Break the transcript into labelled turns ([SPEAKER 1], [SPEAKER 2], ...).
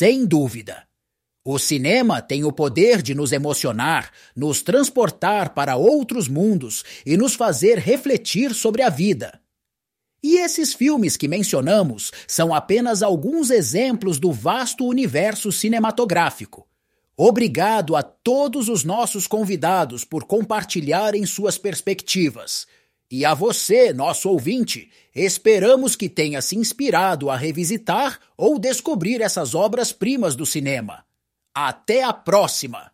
[SPEAKER 1] Sem dúvida. O cinema tem o poder de nos emocionar, nos transportar para outros mundos e nos fazer refletir sobre a vida. E esses filmes que mencionamos são apenas alguns exemplos do vasto universo cinematográfico. Obrigado a todos os nossos convidados por compartilharem suas perspectivas. E a você, nosso ouvinte, esperamos que tenha se inspirado a revisitar ou descobrir essas obras-primas do cinema. Até a próxima!